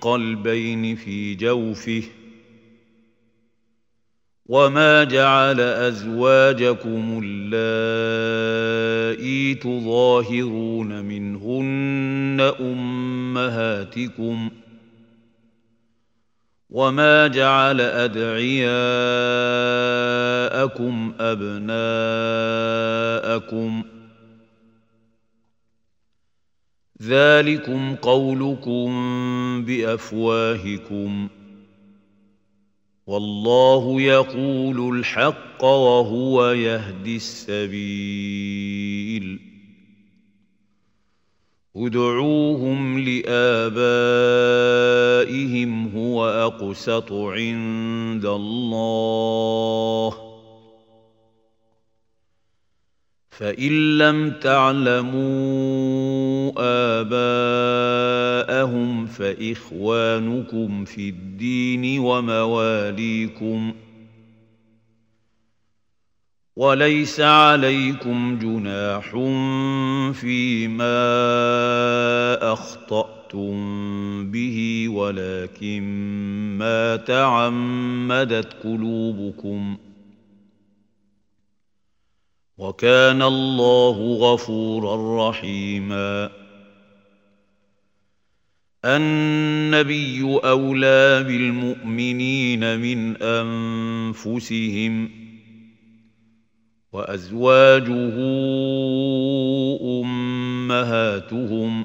قلبين في جوفه وما جعل أزواجكم اللائي تظاهرون منهن أمهاتكم وما جعل أدعياءكم أبناءكم ذلكم قولكم بافواهكم والله يقول الحق وهو يهدي السبيل. ادعوهم لابائهم هو اقسط عند الله فان لم تعلموا اباءهم فاخوانكم في الدين ومواليكم وليس عليكم جناح فيما اخطاتم به ولكن ما تعمدت قلوبكم وكان الله غفورا رحيما. النبي أولى بالمؤمنين من أنفسهم وأزواجه أمهاتهم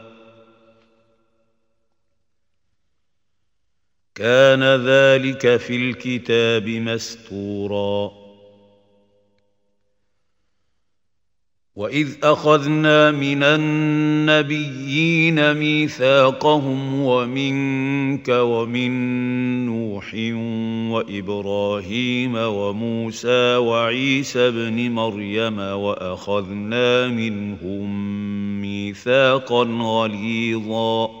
كان ذلك في الكتاب مستورا. وإذ أخذنا من النبيين ميثاقهم ومنك ومن نوح وإبراهيم وموسى وعيسى ابن مريم وأخذنا منهم ميثاقا غليظا.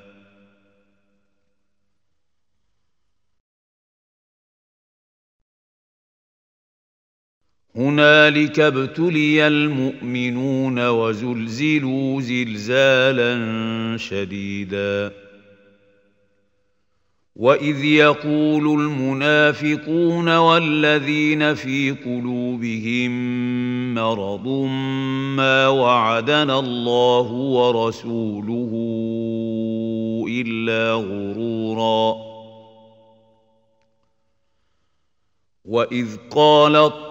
هنالك ابتلي المؤمنون وزلزلوا زلزالا شديدا. وإذ يقول المنافقون والذين في قلوبهم مرض ما وعدنا الله ورسوله إلا غرورا. وإذ قالت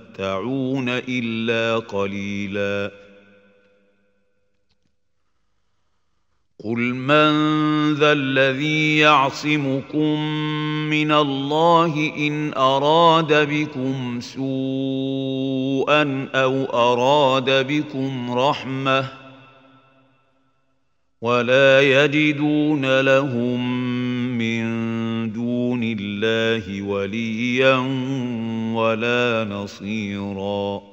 تمتعون الا قليلا قل من ذا الذي يعصمكم من الله ان اراد بكم سوءا أو اراد بكم رحمه ولا يجدون لهم من دون الله وليا ولا نصيرا.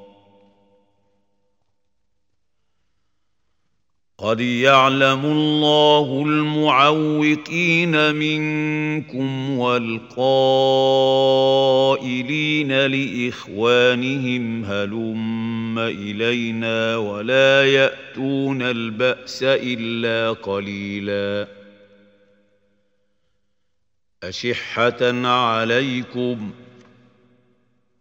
قد يعلم الله المعوقين منكم والقائلين لإخوانهم هلم إلينا ولا يأتون البأس إلا قليلا. أشحة عليكم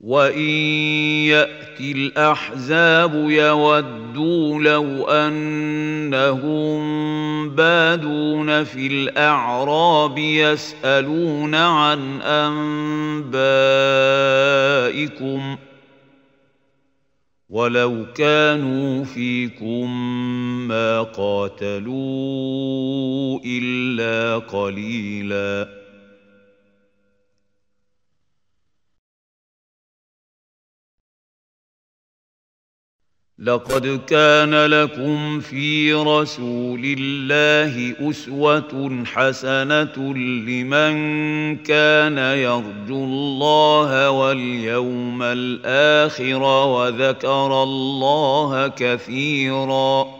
وان ياتي الاحزاب يودوا لو انهم بادون في الاعراب يسالون عن انبائكم ولو كانوا فيكم ما قاتلوا الا قليلا لقد كان لكم في رسول الله أسوة حسنة لمن كان يرجو الله واليوم الآخر وذكر الله كثيرا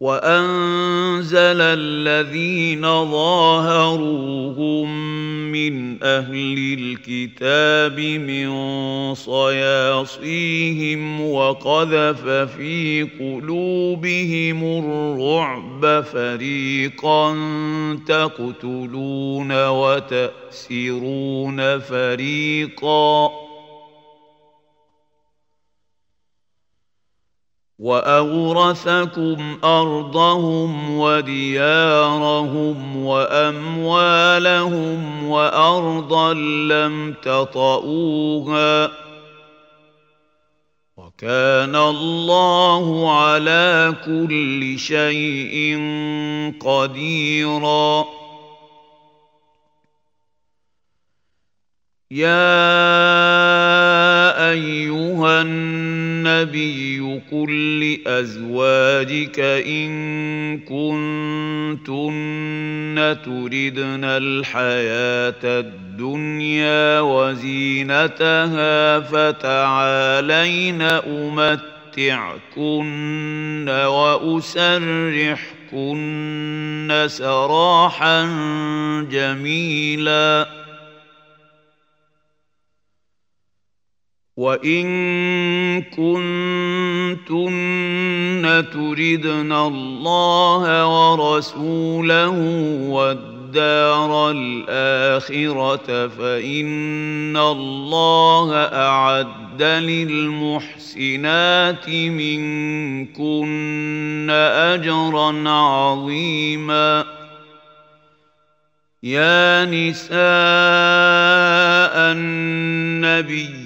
وانزل الذين ظاهروهم من أهل الكتاب من صياصيهم وقذف في قلوبهم الرعب فريقا تقتلون وتاسرون فريقا واورثكم ارضهم وديارهم واموالهم وارضا لم تطئوها وكان الله على كل شيء قديرا يا ايها النبي قل لازواجك ان كنتن تردن الحياة الدنيا وزينتها فتعالين امتعكن واسرحكن سراحا جميلا وان كنتن تردن الله ورسوله والدار الاخره فان الله اعد للمحسنات منكن اجرا عظيما يا نساء النبي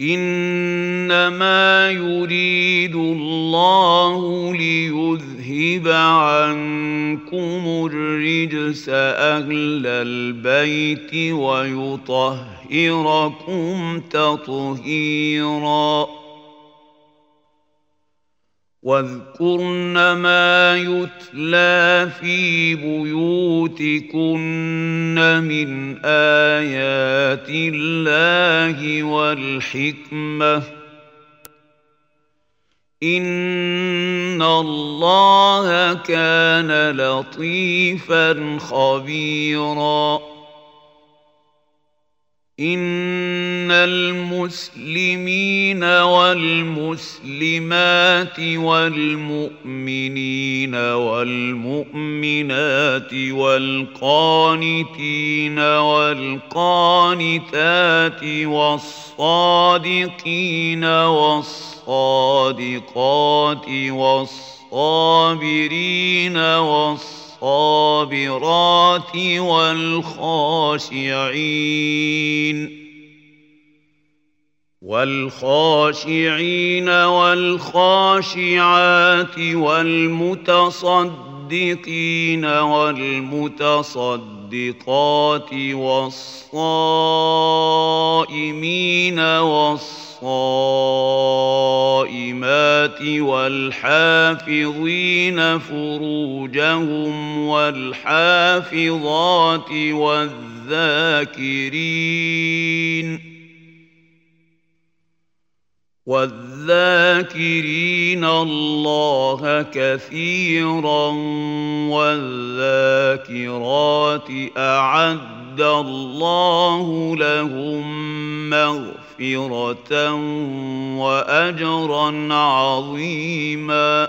إنما يريد الله ليذهب عنكم الرجس أهل البيت ويطهركم تطهيرا واذكرن ما يتلى في بيوتكن من آيات الله والحكمة. إن الله كان لطيفا خبيرا. ان المسلمين والمسلمات والمؤمنين والمؤمنات والقانتين والقانتات والصادقين والصادقات والصابرين والصابرين والصابرات والخاشعين والخاشعين والخاشعات والمتصدقين والمتصدقات والصائمين والصائمين الصائمات والحافظين فروجهم والحافظات والذاكرين والذاكرين الله كثيرا والذاكرات اعد الله لهم مغفرة وأجرا عظيما.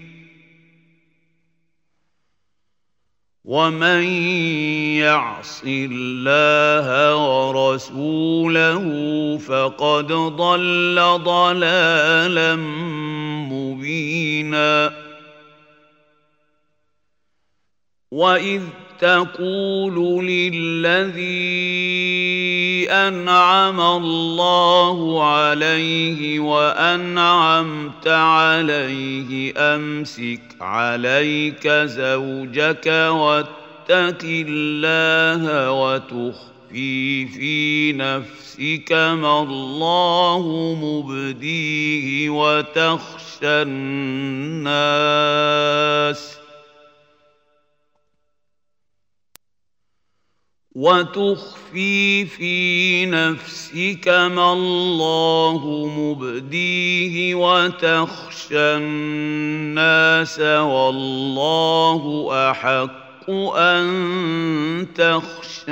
ومن يعص الله ورسوله فقد ضل ضلالا مبينا واذ تقول للذي أنعم الله عليه وأنعمت عليه أمسك عليك زوجك واتق الله وتخفي في نفسك ما الله مبديه وتخشى الناس وتخفي في نفسك ما الله مبديه وتخشى الناس والله أحق أن تخشاه.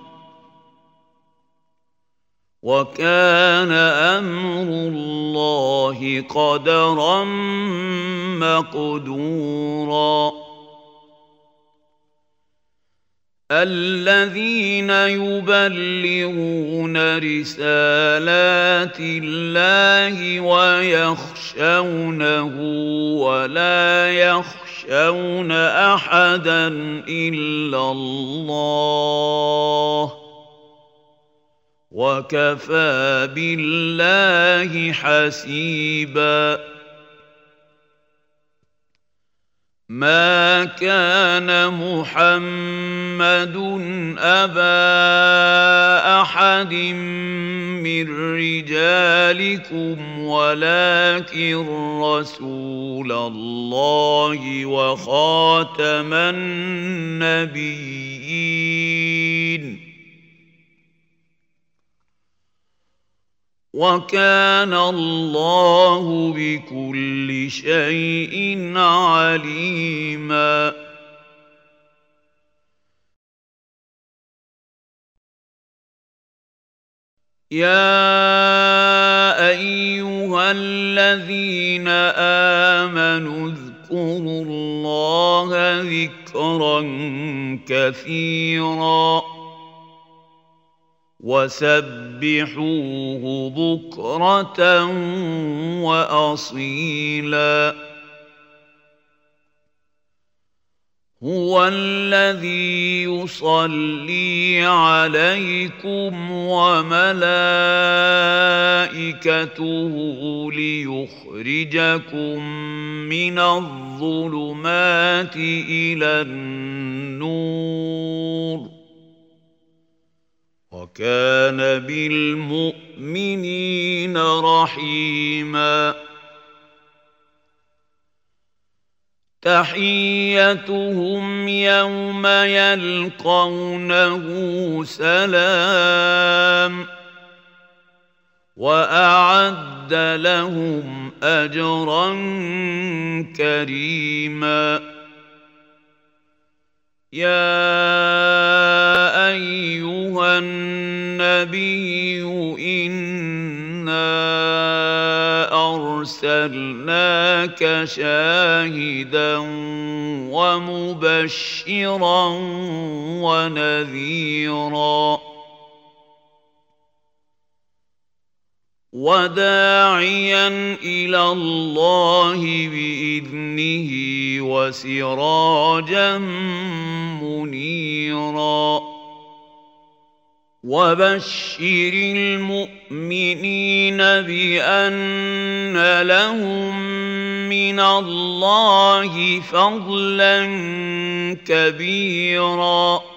وكان أمر الله قدرا مقدورا. الذين يبلغون رسالات الله ويخشونه ولا يخشون أحدا إلا الله. وكفى بالله حسيبا. ما كان محمد أبا أحد من رجالكم ولكن رسول الله وخاتم النبيين. وكان الله بكل شيء عليما. يا أيها الذين آمنوا اذكروا الله ذكرا كثيرا. وسبحوه بكرة وأصيلا. هو الذي يصلي عليكم وملائكته ليخرجكم من الظلمات إلى النور. وكان بالمؤمنين رحيما. تحيتهم يوم يلقونه سلام وأعد لهم أجرا كريما. يا ايها النبي انا ارسلناك شاهدا ومبشرا ونذيرا وداعيا إلى الله بإذنه وسراجا منيرا. وبشر المؤمنين بأن لهم من الله فضلا كبيرا.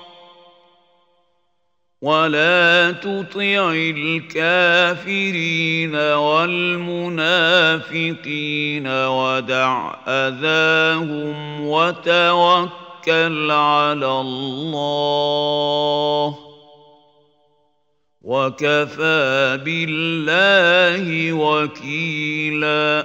ولا تطع الكافرين والمنافقين ودع اذاهم وتوكل على الله وكفى بالله وكيلا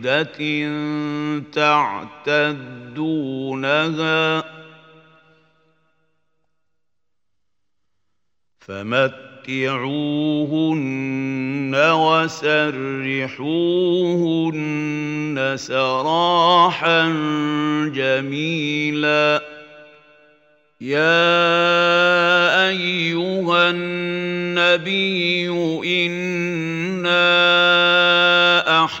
عدة تعتدونها فمتعوهن وسرحوهن سراحا جميلا. يا أيها النبي إنا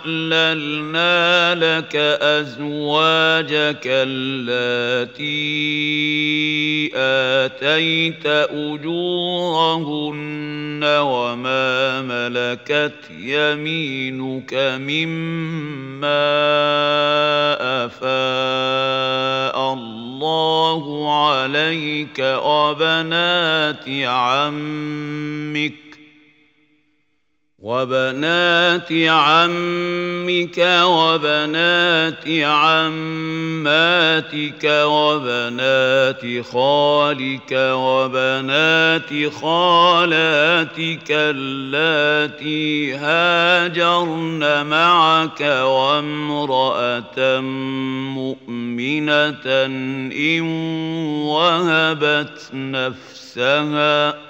واحللنا لك أزواجك اللاتي آتيت أجورهن وما ملكت يمينك مما أفاء الله عليك وبنات عمك وبنات عمك وبنات عماتك وبنات خالك وبنات خالاتك اللاتي هاجرن معك وامرأة مؤمنة إن وهبت نفسها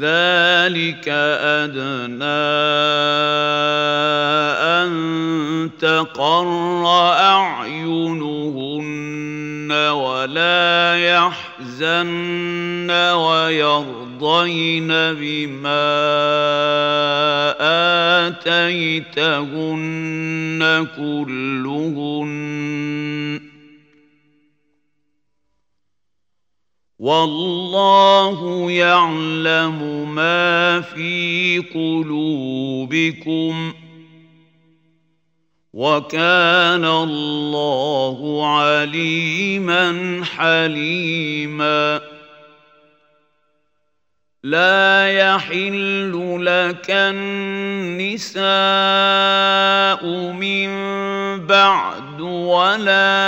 ذلك أدنى أن تقر أعينهن ولا يحزن ويرضين بما آتيتهن كلهن والله يعلم ما في قلوبكم وكان الله عليما حليما لا يحل لك النساء من بعد ولا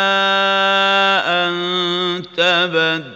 أن تبدل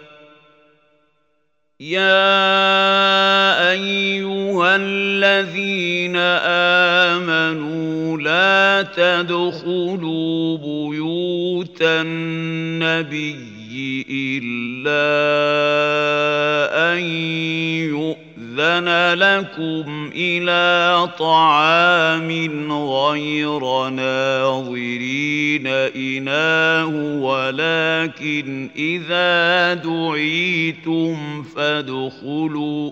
يا ايها الذين امنوا لا تدخلوا بيوت النبي الا ان يؤمنوا أذن لكم إلى طعام غير ناظرين إناه ولكن إذا دعيتم فادخلوا.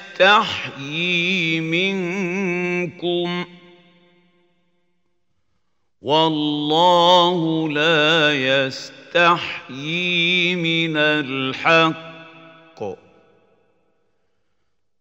منكم منكم والله لا يستحيي من الحق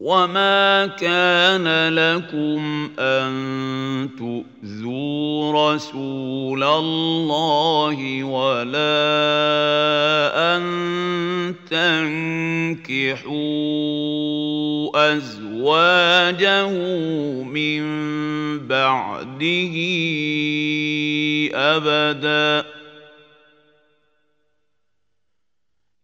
وما كان لكم ان تؤذوا رسول الله ولا ان تنكحوا ازواجه من بعده ابدا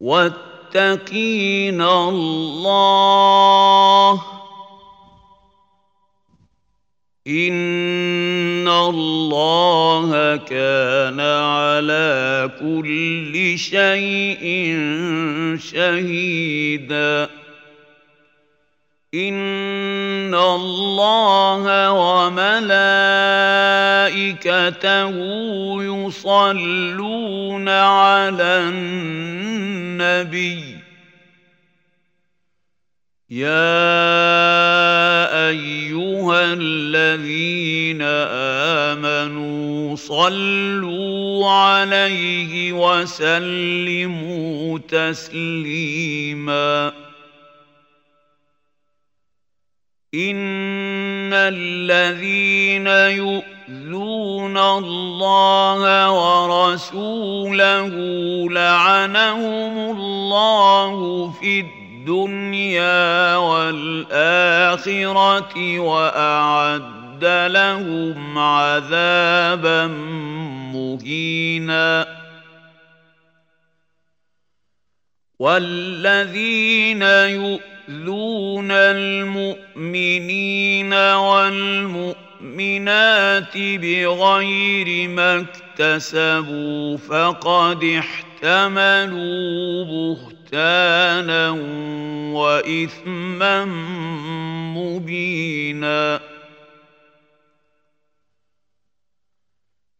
واتقين الله ان الله كان على كل شيء شهيدا ان الله وملائكته يصلون على النبي يا أيها الذين آمنوا صلوا عليه وسلموا تسليما. إن الذين يؤذون الله ورسوله لعنهم الله في الدنيا والاخره واعد لهم عذابا مهينا والذين يؤذون المؤمنين والمؤمنات بغير ما اكتسبوا فقد احتملوا بهتانا وإثما مبينا.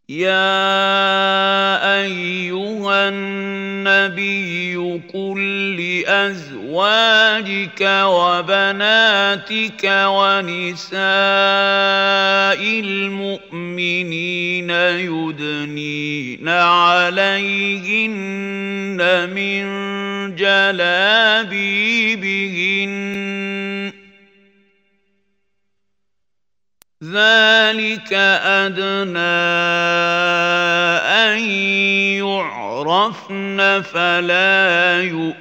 يا أيها النبي قل لأزواجك وبناتك المؤمنين يدنين عليهن من جلابيبهن. ذلك أدنى أن يعرفن فلا يؤذين.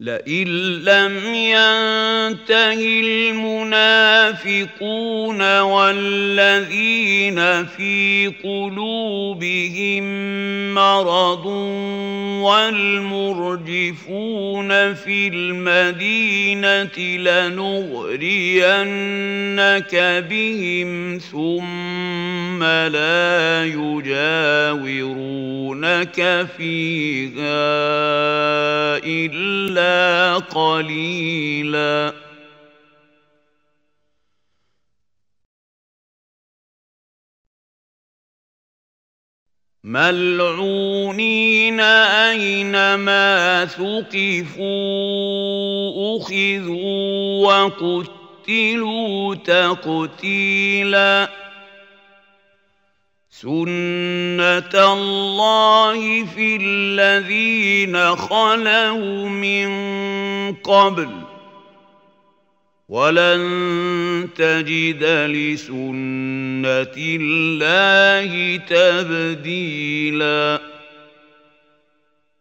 لئن لم ينته المنافقون والذين في قلوبهم مرض والمرجفون في المدينة لنغرينك بهم ثم لا يجاورونك فيها إلا قليلا. ملعونين أينما ثقفوا أخذوا وقتلوا تقتيلا. سنه الله في الذين خلوا من قبل ولن تجد لسنه الله تبديلا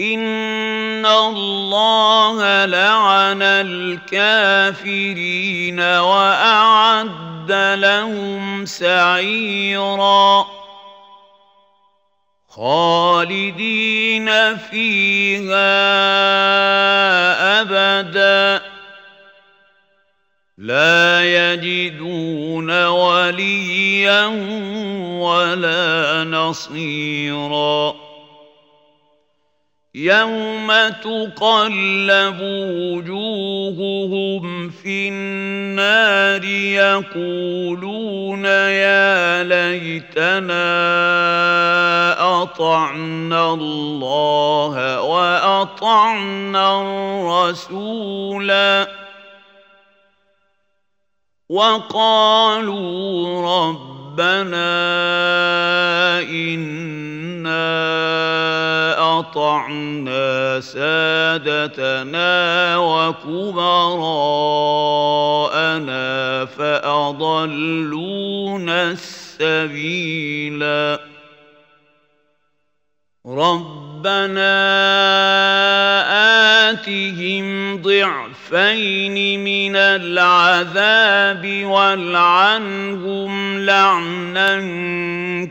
ان الله لعن الكافرين واعد لهم سعيرا خالدين فيها ابدا لا يجدون وليا ولا نصيرا يوم تقلب وجوههم في النار يقولون يا ليتنا اطعنا الله واطعنا الرسولا وقالوا ربنا انا أطعنا سادتنا وكبراءنا فأضلونا السبيلا ربنا آتهم ضعفين من العذاب والعنهم لعنا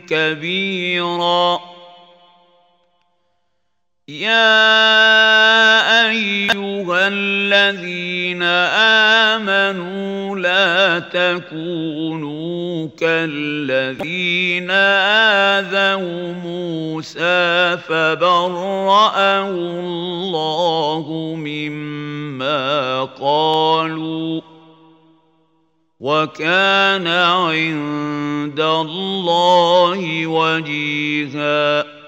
كبيراً. يا أيها الذين آمنوا لا تكونوا كالذين آذوا موسى فبرأه الله مما قالوا وكان عند الله وجيهاً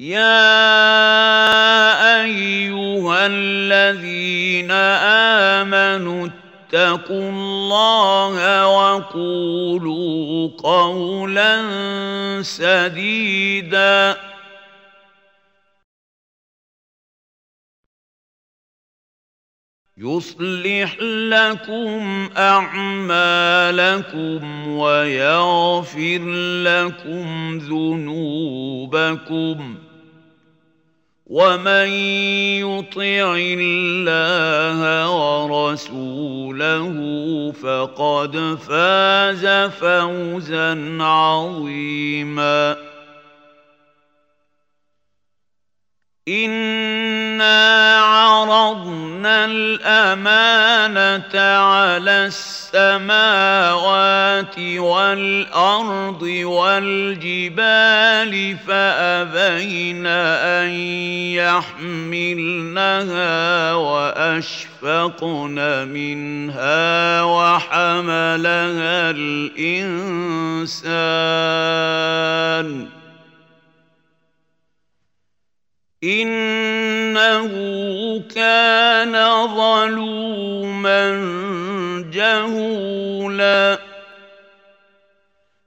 يا ايها الذين امنوا اتقوا الله وقولوا قولا سديدا يصلح لكم اعمالكم ويغفر لكم ذنوبكم ومن يطع الله ورسوله فقد فاز فوزا عظيما انا عرضنا الامانه على السماوات والأرض والجبال فأبين أن يحملنها وأشفقن منها وحملها الإنسان. إنه كان ظلوما جهولا.